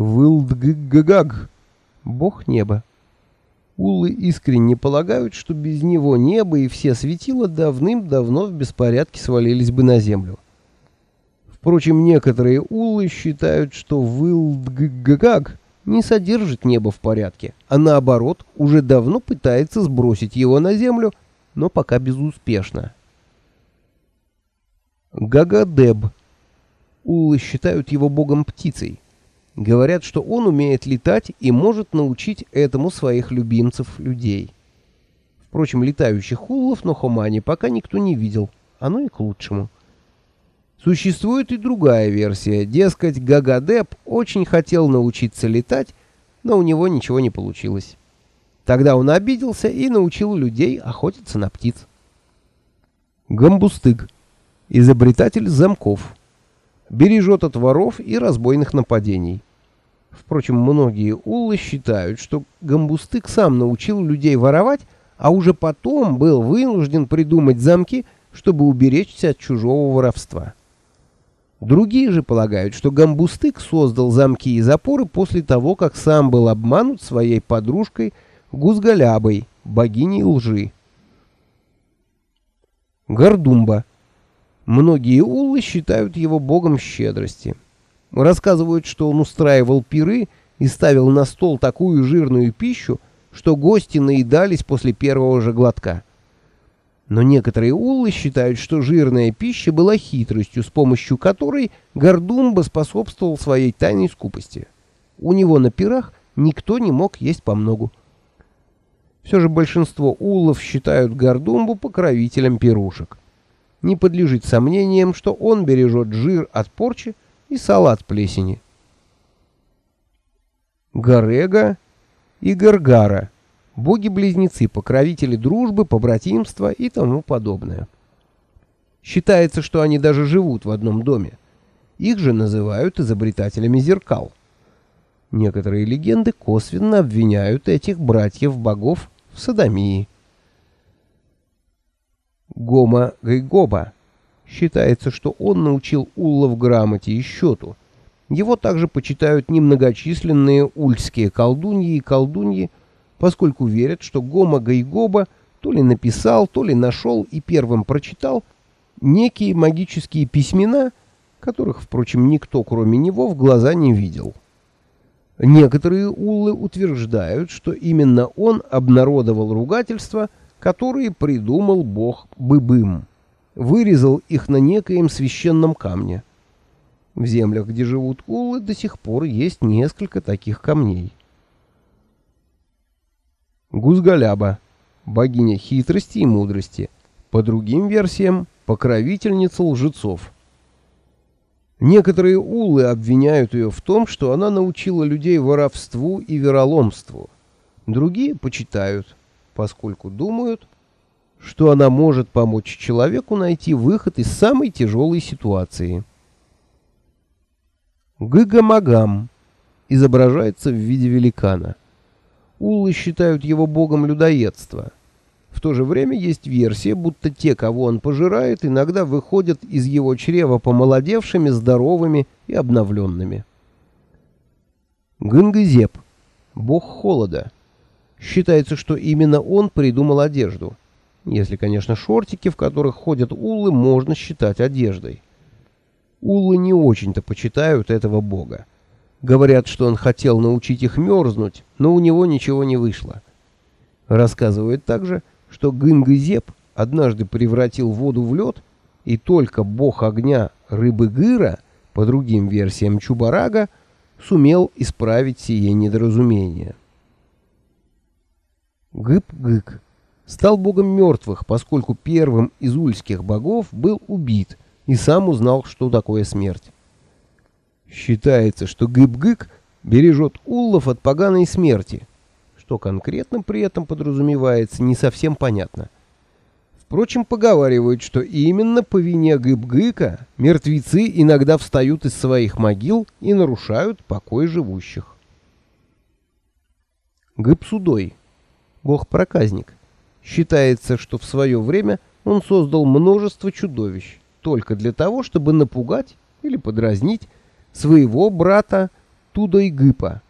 Вылдггагаг, бог неба. Уллы искренне полагают, что без него небо и все светила давным-давно в беспорядке свалились бы на землю. Впрочем, некоторые уллы считают, что Вылдггагаг не содержит небо в порядке, а наоборот, уже давно пытается сбросить его на землю, но пока безуспешно. Гагадеб. Уллы считают его богом-птицей. Говорят, что он умеет летать и может научить этому своих любимцев-людей. Впрочем, летающих уллов на Хомане пока никто не видел. Оно и к лучшему. Существует и другая версия. Дескать, Гагадеп очень хотел научиться летать, но у него ничего не получилось. Тогда он обиделся и научил людей охотиться на птиц. Гамбустык. Изобретатель замков. Бережет от воров и разбойных нападений. Впрочем, многие уллы считают, что Гамбустык сам научил людей воровать, а уже потом был вынужден придумать замки, чтобы уберечься от чужого воровства. Другие же полагают, что Гамбустык создал замки и запоры после того, как сам был обманут своей подружкой Гузгалябой, богиней лжи. Гордумба. Многие уллы считают его богом щедрости. Рассказывают, что он устраивал пиры и ставил на стол такую жирную пищу, что гости наедались после первого же глотка. Но некоторые уллы считают, что жирная пища была хитростью, с помощью которой Гордумба способствовал своей тайной скупости. У него на пирах никто не мог есть по многу. Все же большинство уллов считают Гордумбу покровителем пирушек. Не подлежит сомнениям, что он бережет жир от порчи и салат плесени. Горега и Гаргара – боги-близнецы, покровители дружбы, побратимства и тому подобное. Считается, что они даже живут в одном доме. Их же называют изобретателями зеркал. Некоторые легенды косвенно обвиняют этих братьев-богов в садомии. Гома Гайгоба. Считается, что он научил Улла грамоте и счету. Его также почитают немногочисленные ульские колдуньи и колдуньи, поскольку верят, что Гома Гайгоба то ли написал, то ли нашел и первым прочитал некие магические письмена, которых, впрочем, никто, кроме него, в глаза не видел. Некоторые уллы утверждают, что именно он обнародовал ругательства, которые придумал бог Быбым, вырезал их на некоем священном камне. В землях, где живут уллы, до сих пор есть несколько таких камней. Гузгаляба, богиня хитрости и мудрости, по другим версиям покровительница лжецов. Некоторые улы обвиняют ее в том, что она научила людей воровству и вероломству. Другие почитают, поскольку думают, что она может помочь человеку найти выход из самой тяжелой ситуации. Гыгамагам изображается в виде великана. Уллы считают его богом людоедства. В то же время есть версия, будто те, кого он пожирает, иногда выходят из его чрева помолодевшими, здоровыми и обновленными. Гынгызеп, бог холода. Считается, что именно он придумал одежду. Если, конечно, шортики, в которых ходят уллы, можно считать одеждой. Уллы не очень-то почитают этого бога. Говорят, что он хотел научить их мерзнуть, но у него ничего не вышло. Рассказывают также, что Гынгызеп однажды превратил воду в лед, и только бог огня рыбы Гыра, по другим версиям Чубарага, сумел исправить сие недоразумение. Гып-гык стал богом мертвых, поскольку первым из ульских богов был убит и сам узнал, что такое смерть. Считается, что Гыб-Гык бережет уллов от поганой смерти. Что конкретно при этом подразумевается, не совсем понятно. Впрочем, поговаривают, что именно по вине Гыб-Гыка мертвецы иногда встают из своих могил и нарушают покой живущих. Гыб-Судой, бог-проказник, считается, что в свое время он создал множество чудовищ, только для того, чтобы напугать или подразнить своего брата Тудой Гыпа.